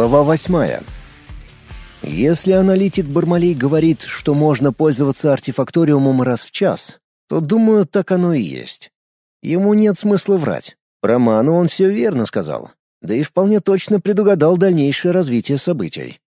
Глава восьмая. Если аналитик Бармалей говорит, что можно пользоваться артефакториумом раз в час, то, думаю, так оно и есть. Ему нет смысла врать. Про ману он все верно сказал. Да и вполне точно предугадал дальнейшее развитие событий.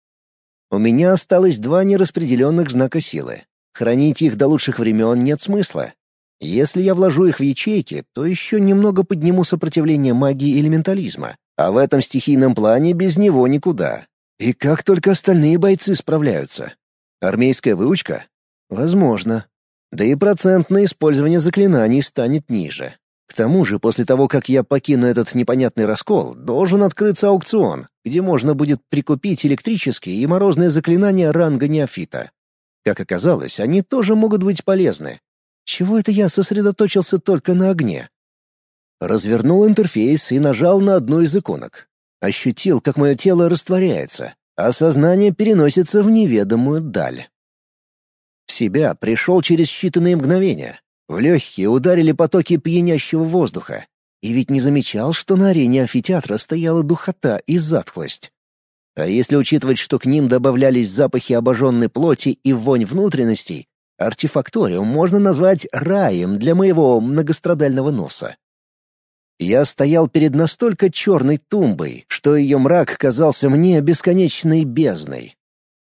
У меня осталось два нераспределенных знака силы. Хранить их до лучших времен нет смысла. Если я вложу их в ячейки, то еще немного подниму сопротивление магии элементализма, а в этом стихийном плане без него никуда. И как только остальные бойцы справляются. Армейская выучка? Возможно. Да и процент на использование заклинаний станет ниже. К тому же, после того, как я покину этот непонятный раскол, должен открыться аукцион, где можно будет прикупить электрические и морозные заклинания ранга неофита. Как оказалось, они тоже могут быть полезны. Чего это я сосредоточился только на огне? Развернул интерфейс и нажал на одну из иконок. Ощутил, как мое тело растворяется, а сознание переносится в неведомую даль. В себя пришел через считанные мгновения. В легкие ударили потоки пьянящего воздуха. И ведь не замечал, что на арене амфитеатра стояла духота и затхлость. А если учитывать, что к ним добавлялись запахи обожженной плоти и вонь внутренностей, артефакториум можно назвать раем для моего многострадального носа. Я стоял перед настолько черной тумбой, что ее мрак казался мне бесконечной бездной.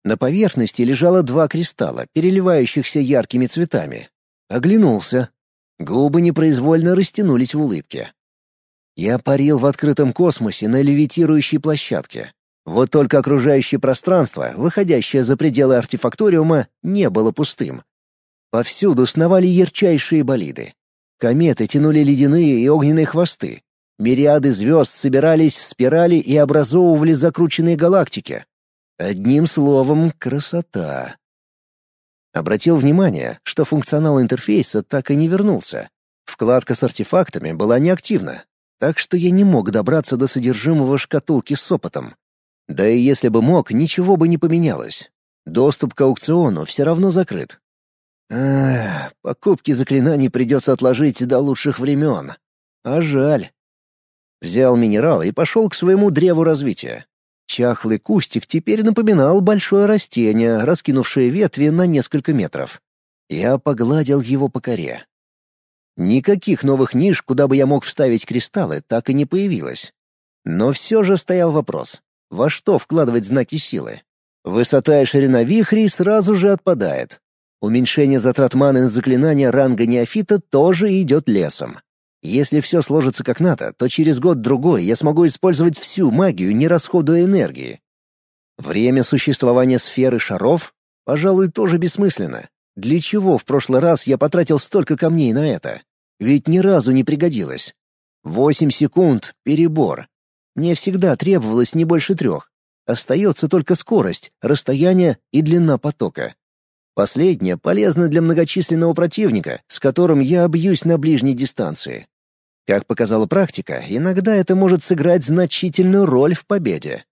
На поверхности лежало два кристалла, переливающихся яркими цветами. Оглянулся. Губы непроизвольно растянулись в улыбке. Я парил в открытом космосе на левитирующей площадке. Вот только окружающее пространство, выходящее за пределы артефакториума, не было пустым. Повсюду сновали ярчайшие болиды. Кометы тянули ледяные и огненные хвосты. Мириады звезд собирались в спирали и образовывали закрученные галактики. Одним словом, красота. Обратил внимание, что функционал интерфейса так и не вернулся. Вкладка с артефактами была неактивна, так что я не мог добраться до содержимого шкатулки с опытом. Да и если бы мог, ничего бы не поменялось. Доступ к аукциону все равно закрыт, Эх, покупки заклинаний придется отложить до лучших времен. А жаль. Взял минерал и пошел к своему древу развития. Чахлый кустик теперь напоминал большое растение, раскинувшее ветви на несколько метров. Я погладил его по коре. Никаких новых ниш, куда бы я мог вставить кристаллы, так и не появилось. Но все же стоял вопрос, во что вкладывать знаки силы? Высота и ширина вихрей сразу же отпадает, Уменьшение затрат маны на заклинания ранга неофита тоже идет лесом. Если все сложится как надо, то через год-другой я смогу использовать всю магию, не расходуя энергии. Время существования сферы шаров, пожалуй, тоже бессмысленно. Для чего в прошлый раз я потратил столько камней на это? Ведь ни разу не пригодилось. Восемь секунд — перебор. Мне всегда требовалось не больше трех. Остается только скорость, расстояние и длина потока. Последнее полезно для многочисленного противника, с которым я бьюсь на ближней дистанции. Как показала практика, иногда это может сыграть значительную роль в победе.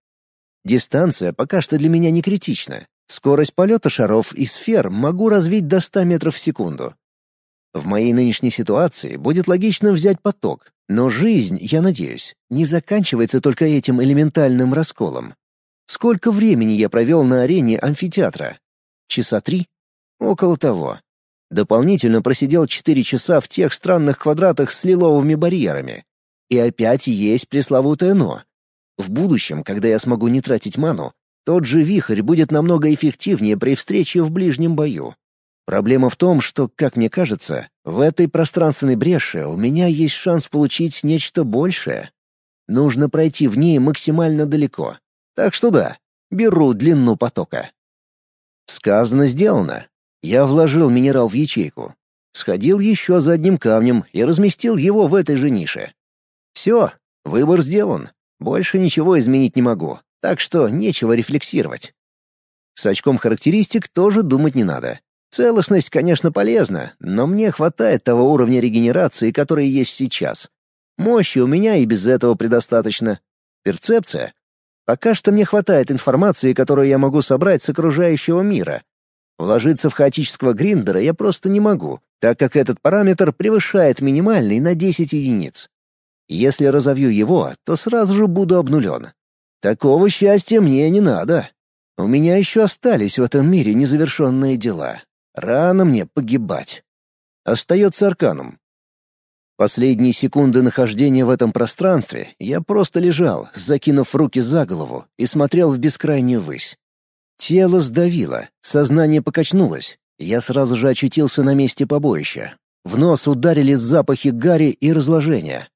Дистанция пока что для меня не критична. Скорость полета шаров и сфер могу развить до 100 метров в секунду. В моей нынешней ситуации будет логично взять поток, но жизнь, я надеюсь, не заканчивается только этим элементальным расколом. Сколько времени я провел на арене амфитеатра? Часа три? Около того. Дополнительно просидел четыре часа в тех странных квадратах с лиловыми барьерами. И опять есть пресловутое «но». В будущем, когда я смогу не тратить ману, тот же вихрь будет намного эффективнее при встрече в ближнем бою. Проблема в том, что, как мне кажется, в этой пространственной бреше у меня есть шанс получить нечто большее. Нужно пройти в ней максимально далеко. Так что да, беру длину потока. Сказано, сделано. Я вложил минерал в ячейку, сходил еще за одним камнем и разместил его в этой же нише. Все, выбор сделан. Больше ничего изменить не могу, так что нечего рефлексировать. С очком характеристик тоже думать не надо. Целостность, конечно, полезна, но мне хватает того уровня регенерации, который есть сейчас. Мощи у меня и без этого предостаточно. Перцепция. Пока что мне хватает информации, которую я могу собрать с окружающего мира, Вложиться в хаотического гриндера я просто не могу, так как этот параметр превышает минимальный на 10 единиц. Если разовью его, то сразу же буду обнулен. Такого счастья мне не надо. У меня еще остались в этом мире незавершенные дела. Рано мне погибать. Остается Арканум. Последние секунды нахождения в этом пространстве я просто лежал, закинув руки за голову, и смотрел в бескрайнюю высь. Тело сдавило, сознание покачнулось. Я сразу же очутился на месте побоища. В нос ударили запахи гари и разложения.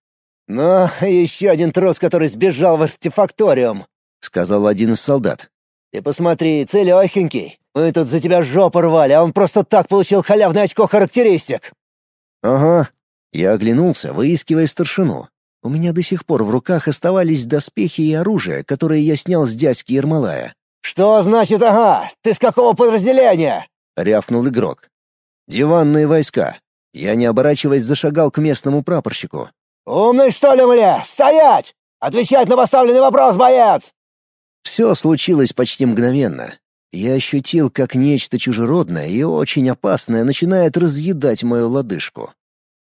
«Ну, еще один трос, который сбежал в артефакториум», — сказал один из солдат. «Ты посмотри, целехенький. Мы тут за тебя жопу рвали, а он просто так получил халявное очко характеристик». «Ага». Я оглянулся, выискивая старшину. У меня до сих пор в руках оставались доспехи и оружие, которые я снял с дядьки Ермолая. «Что значит «ага»? Ты с какого подразделения?» — рявкнул игрок. «Диванные войска». Я, не оборачиваясь, зашагал к местному прапорщику. «Умный, что ли, мне? Стоять! Отвечать на поставленный вопрос, боец!» Все случилось почти мгновенно. Я ощутил, как нечто чужеродное и очень опасное начинает разъедать мою лодыжку.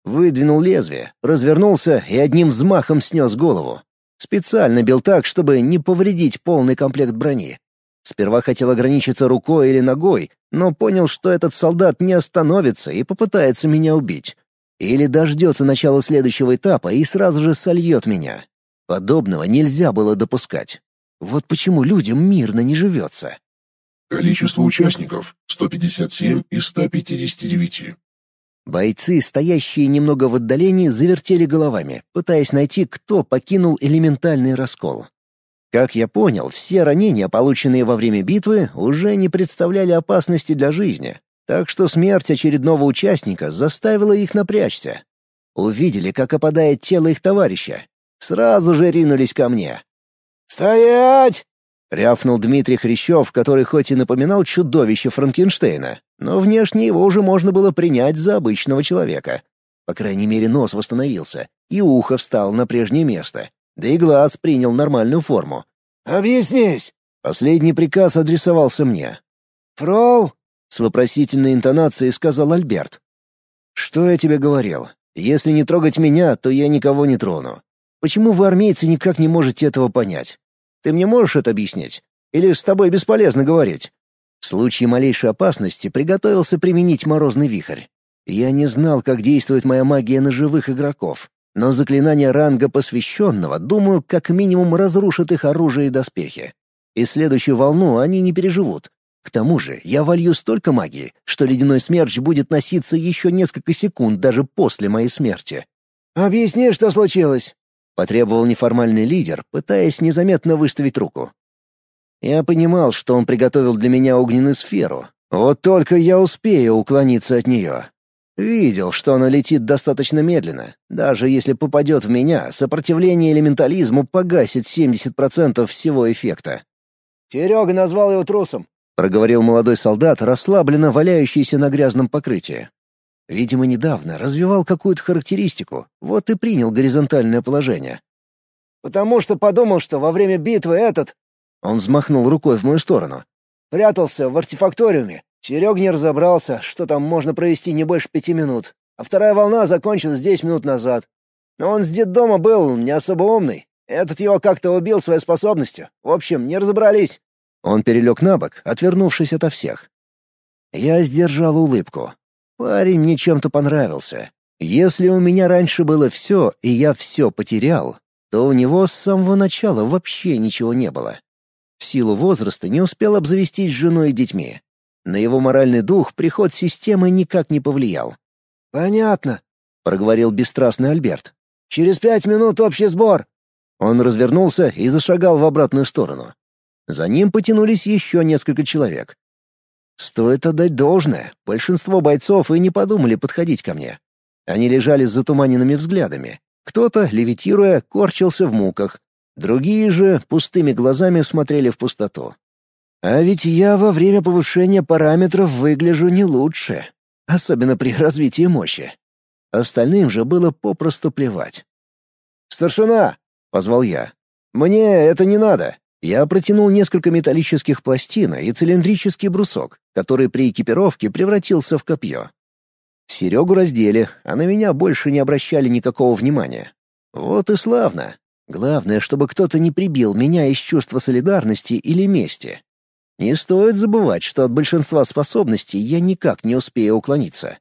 Выдвинул лезвие, развернулся и одним взмахом снес голову. Специально бил так, чтобы не повредить полный комплект брони. Сперва хотел ограничиться рукой или ногой, но понял, что этот солдат не остановится и попытается меня убить. Или дождется начала следующего этапа и сразу же сольет меня. Подобного нельзя было допускать. Вот почему людям мирно не живется. Количество участников — 157 из 159. Бойцы, стоящие немного в отдалении, завертели головами, пытаясь найти, кто покинул элементальный раскол. Как я понял, все ранения, полученные во время битвы, уже не представляли опасности для жизни, так что смерть очередного участника заставила их напрячься. Увидели, как опадает тело их товарища. Сразу же ринулись ко мне. «Стоять!» — рявкнул Дмитрий Хрящев, который хоть и напоминал чудовище Франкенштейна, но внешне его уже можно было принять за обычного человека. По крайней мере, нос восстановился, и ухо встал на прежнее место, да и глаз принял нормальную форму. «Объяснись!» Последний приказ адресовался мне. «Фрол?» — с вопросительной интонацией сказал Альберт. «Что я тебе говорил? Если не трогать меня, то я никого не трону. Почему вы, армейцы, никак не можете этого понять? Ты мне можешь это объяснить? Или с тобой бесполезно говорить?» В случае малейшей опасности приготовился применить морозный вихрь. Я не знал, как действует моя магия на живых игроков, но заклинания ранга посвященного, думаю, как минимум разрушат их оружие и доспехи. И следующую волну они не переживут. К тому же я волью столько магии, что ледяной смерч будет носиться еще несколько секунд даже после моей смерти. «Объясни, что случилось?» — потребовал неформальный лидер, пытаясь незаметно выставить руку. Я понимал, что он приготовил для меня огненную сферу. Вот только я успею уклониться от нее. Видел, что она летит достаточно медленно. Даже если попадет в меня, сопротивление элементализму погасит 70% всего эффекта. «Серега назвал его трусом», — проговорил молодой солдат, расслабленно валяющийся на грязном покрытии. Видимо, недавно развивал какую-то характеристику, вот и принял горизонтальное положение. «Потому что подумал, что во время битвы этот...» Он взмахнул рукой в мою сторону. «Прятался в артефакториуме. Серег не разобрался, что там можно провести не больше пяти минут. А вторая волна закончилась десять минут назад. Но он с детдома был не особо умный. Этот его как-то убил своей способностью. В общем, не разобрались». Он перелег на бок, отвернувшись ото всех. Я сдержал улыбку. Парень мне чем-то понравился. Если у меня раньше было все, и я все потерял, то у него с самого начала вообще ничего не было. В силу возраста не успел обзавестись женой и детьми. На его моральный дух приход системы никак не повлиял. «Понятно», — проговорил бесстрастный Альберт. «Через пять минут общий сбор». Он развернулся и зашагал в обратную сторону. За ним потянулись еще несколько человек. Стоит отдать должное, большинство бойцов и не подумали подходить ко мне. Они лежали с затуманенными взглядами. Кто-то, левитируя, корчился в муках. Другие же пустыми глазами смотрели в пустоту. А ведь я во время повышения параметров выгляжу не лучше, особенно при развитии мощи. Остальным же было попросту плевать. «Старшина!» — позвал я. «Мне это не надо». Я протянул несколько металлических пластин и цилиндрический брусок, который при экипировке превратился в копье. Серегу раздели, а на меня больше не обращали никакого внимания. Вот и славно. Главное, чтобы кто-то не прибил меня из чувства солидарности или мести. Не стоит забывать, что от большинства способностей я никак не успею уклониться.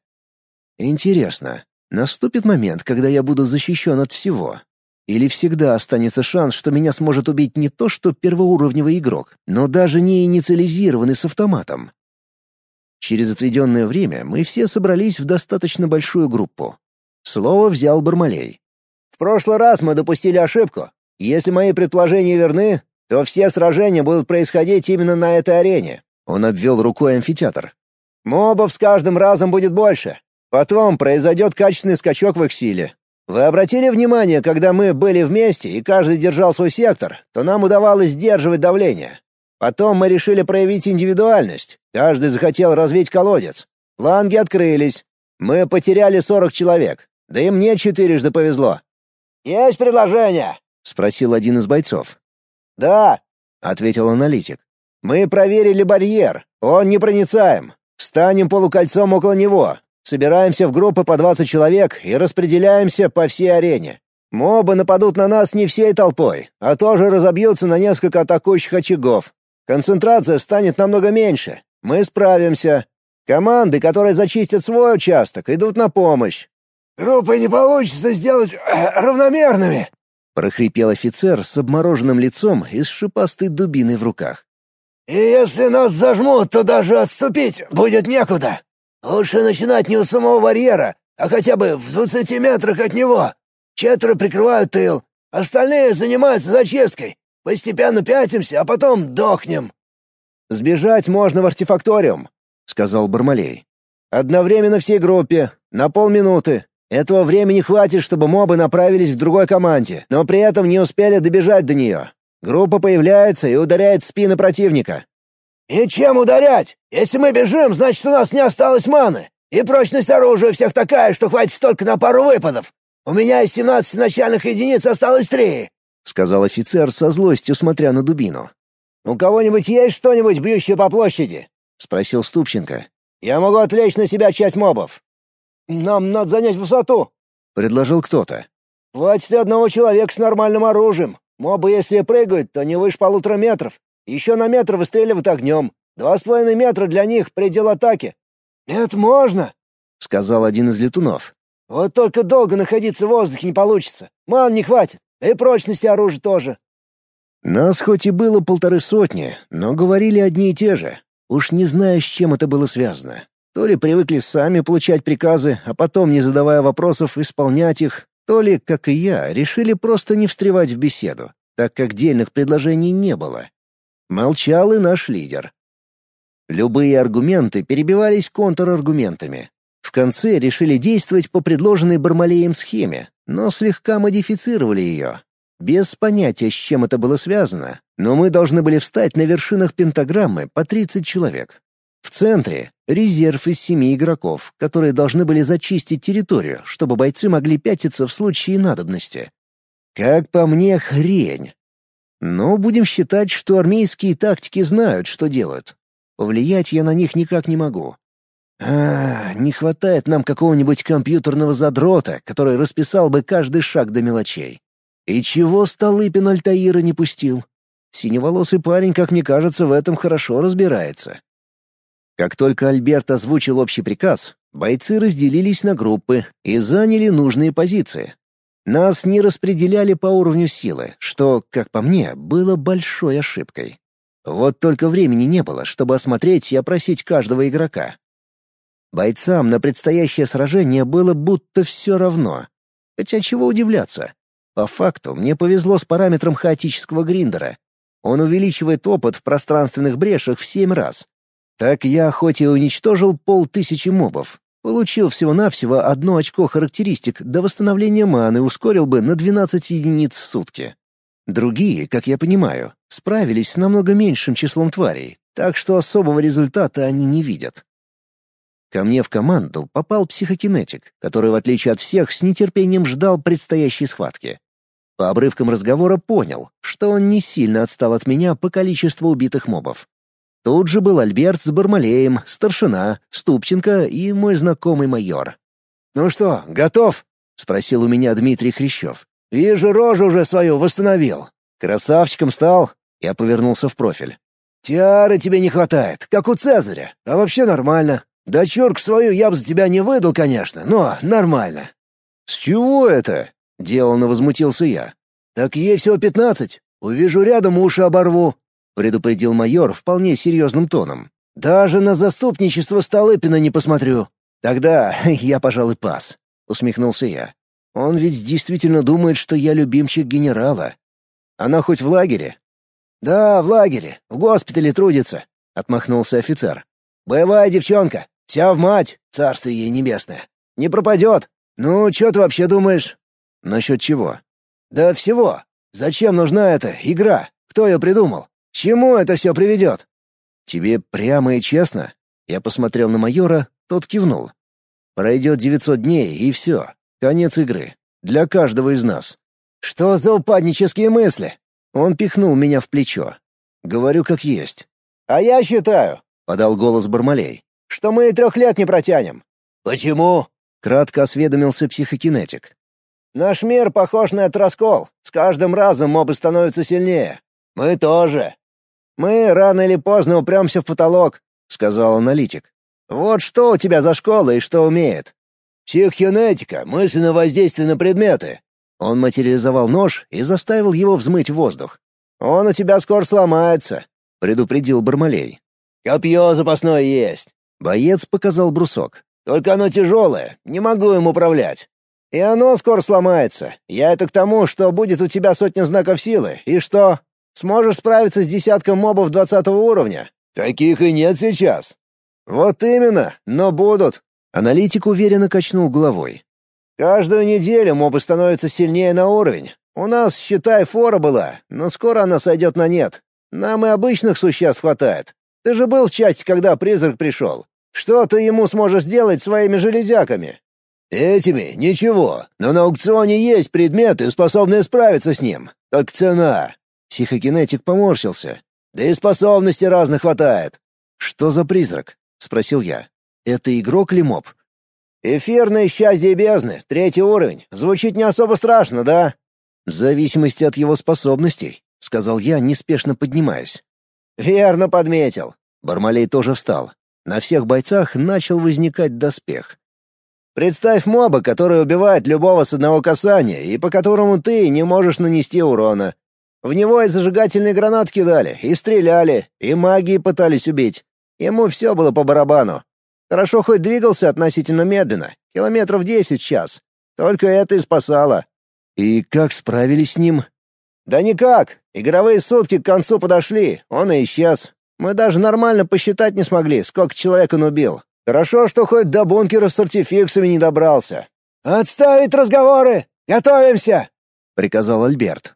Интересно, наступит момент, когда я буду защищен от всего? Или всегда останется шанс, что меня сможет убить не то что первоуровневый игрок, но даже не инициализированный с автоматом? Через отведенное время мы все собрались в достаточно большую группу. Слово взял Бармалей. «В прошлый раз мы допустили ошибку. Если мои предположения верны, то все сражения будут происходить именно на этой арене». Он обвел рукой амфитеатр. «Мобов с каждым разом будет больше. Потом произойдет качественный скачок в их силе. Вы обратили внимание, когда мы были вместе и каждый держал свой сектор, то нам удавалось сдерживать давление. Потом мы решили проявить индивидуальность. Каждый захотел развить колодец. Ланги открылись. Мы потеряли 40 человек. Да и мне четырежды повезло. «Есть предложение?» — спросил один из бойцов. «Да», — ответил аналитик. «Мы проверили барьер. Он непроницаем. Встанем полукольцом около него. Собираемся в группы по 20 человек и распределяемся по всей арене. Мобы нападут на нас не всей толпой, а тоже разобьются на несколько атакующих очагов. Концентрация станет намного меньше. Мы справимся. Команды, которые зачистят свой участок, идут на помощь. Группы не получится сделать равномерными, — прохрипел офицер с обмороженным лицом и с шипастой дубиной в руках. «И если нас зажмут, то даже отступить будет некуда. Лучше начинать не у самого барьера, а хотя бы в двадцати метрах от него. Четверо прикрывают тыл, остальные занимаются зачисткой. Постепенно пятимся, а потом дохнем». «Сбежать можно в артефакториум», — сказал Бармалей. «Одновременно всей группе, на полминуты, этого времени хватит, чтобы мобы направились к другой команде, но при этом не успели добежать до нее. Группа появляется и ударяет в спины противника. «И чем ударять? Если мы бежим, значит, у нас не осталось маны. И прочность оружия у всех такая, что хватит только на пару выпадов. У меня из семнадцати начальных единиц осталось три», — сказал офицер со злостью, смотря на дубину. «У кого-нибудь есть что-нибудь, бьющее по площади?» — спросил Ступченко. «Я могу отвлечь на себя часть мобов». «Нам надо занять высоту», — предложил кто-то. «Хватит одного человека с нормальным оружием. Мобы, если прыгают, то не выше полутора метров. Еще на метр выстреливают огнем. Два с половиной метра для них — предел атаки». «Это можно», — сказал один из летунов. «Вот только долго находиться в воздухе не получится. Ман не хватит, да и прочности оружия тоже». Нас хоть и было полторы сотни, но говорили одни и те же. Уж не знаю, с чем это было связано. То ли привыкли сами получать приказы, а потом, не задавая вопросов, исполнять их, то ли, как и я, решили просто не встревать в беседу, так как дельных предложений не было. Молчал и наш лидер. Любые аргументы перебивались контраргументами. В конце решили действовать по предложенной Бармалеем схеме, но слегка модифицировали ее. Без понятия, с чем это было связано, но мы должны были встать на вершинах пентаграммы по 30 человек. В центре — резерв из семи игроков, которые должны были зачистить территорию, чтобы бойцы могли пятиться в случае надобности. Как по мне, хрень. Но будем считать, что армейские тактики знают, что делают. Повлиять я на них никак не могу. А, не хватает нам какого-нибудь компьютерного задрота, который расписал бы каждый шаг до мелочей. И чего Столыпин Альтаира не пустил? Синеволосый парень, как мне кажется, в этом хорошо разбирается. Как только Альберт озвучил общий приказ, бойцы разделились на группы и заняли нужные позиции. Нас не распределяли по уровню силы, что, как по мне, было большой ошибкой. Вот только времени не было, чтобы осмотреть и опросить каждого игрока. Бойцам на предстоящее сражение было будто все равно. Хотя чего удивляться. По факту мне повезло с параметром хаотического гриндера. Он увеличивает опыт в пространственных брешах в семь раз, так я хоть и уничтожил полтысячи мобов, получил всего-навсего одно очко характеристик до восстановления маны ускорил бы на 12 единиц в сутки. Другие, как я понимаю, справились с намного меньшим числом тварей, так что особого результата они не видят. Ко мне в команду попал психокинетик, который, в отличие от всех, с нетерпением ждал предстоящей схватки. По обрывкам разговора понял, что он не сильно отстал от меня по количеству убитых мобов. Тут же был Альберт с Бармалеем, старшина, Ступченко и мой знакомый майор. «Ну что, готов?» — спросил у меня Дмитрий Хрящев. Вижу, рожу уже свою восстановил. Красавчиком стал. Я повернулся в профиль. Тиары тебе не хватает, как у Цезаря. А вообще нормально. Дочурку свою я бы за тебя не выдал, конечно, но нормально. С чего это? Деланно возмутился я. Так ей всего пятнадцать. Увижу рядом, уши оборву. Предупредил майор вполне серьезным тоном. Даже на заступничество Столыпина не посмотрю. Тогда я, пожалуй, пас. Усмехнулся я. Он ведь действительно думает, что я любимчик генерала. Она хоть в лагере? Да, в лагере, в госпитале трудится, отмахнулся офицер. Боевая девчонка, вся в мать, царствие ей небесное. Не пропадет. Ну, что ты вообще думаешь? Насчет чего? Да всего. Зачем нужна эта игра? Кто ее придумал? К чему это все приведет? Тебе прямо и честно? Я посмотрел на майора, тот кивнул. Пройдет девятьсот дней, и все. Конец игры. Для каждого из нас. Что за упаднические мысли? Он пихнул меня в плечо. Говорю как есть. А я считаю, подал голос Бармалей, что мы и трех лет не протянем. Почему? Кратко осведомился психокинетик. Наш мир похож на этот раскол. С каждым разом мобы становятся сильнее. Мы тоже. Мы рано или поздно упремся в потолок, сказал аналитик. Вот что у тебя за школа и что умеет? Психогенетика, мысленное воздействие на предметы. Он материализовал нож и заставил его взмыть в воздух. Он у тебя скоро сломается, предупредил Бармалей. Копье запасное есть. Боец показал брусок. Только оно тяжелое, не могу им управлять. И оно скоро сломается. Я это к тому, что будет у тебя сотня знаков силы. И что? Сможешь справиться с десятком мобов двадцатого уровня? Таких и нет сейчас. Вот именно, но будут. Аналитик уверенно качнул головой. «Каждую неделю мобы становятся сильнее на уровень. У нас, считай, фора была, но скоро она сойдет на нет. Нам и обычных существ хватает. Ты же был в части, когда призрак пришел. Что ты ему сможешь сделать своими железяками?» «Этими? Ничего. Но на аукционе есть предметы, способные справиться с ним. Только цена». Психокинетик поморщился. «Да и способностей разных хватает». «Что за призрак?» — спросил я. Это игрок или моб? Эфирное счастье бездны, третий уровень. Звучит не особо страшно, да? В зависимости от его способностей, сказал я, неспешно поднимаясь. Верно подметил. Бармалей тоже встал. На всех бойцах начал возникать доспех. Представь моба, который убивает любого с одного касания и по которому ты не можешь нанести урона. В него и зажигательные гранаты кидали, и стреляли, и магии пытались убить. Ему все было по барабану. Хорошо хоть двигался относительно медленно, километров десять в час. Только это и спасало. И как справились с ним? Да никак. Игровые сутки к концу подошли, он и исчез. Мы даже нормально посчитать не смогли, сколько человек он убил. Хорошо, что хоть до бункера с артефиксами не добрался. «Отставить разговоры! Готовимся!» — приказал Альберт.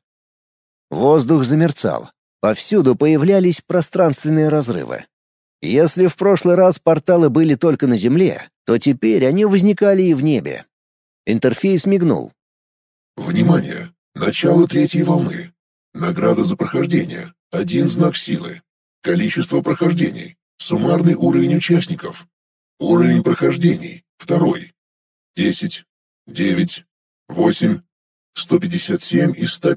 Воздух замерцал. Повсюду появлялись пространственные разрывы. Если в прошлый раз порталы были только на Земле, то теперь они возникали и в небе. Интерфейс мигнул. Внимание! Начало третьей волны. Награда за прохождение. Один знак силы. Количество прохождений. Суммарный уровень участников. Уровень прохождений. Второй. Десять. Девять. Восемь. Сто пятьдесят семь из ста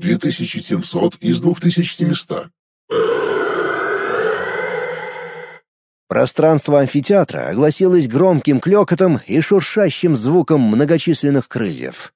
пятидесяти семи. Две тысячи семьсот из двух тысяч семиста. Пространство амфитеатра огласилось громким клёкотом и шуршащим звуком многочисленных крыльев.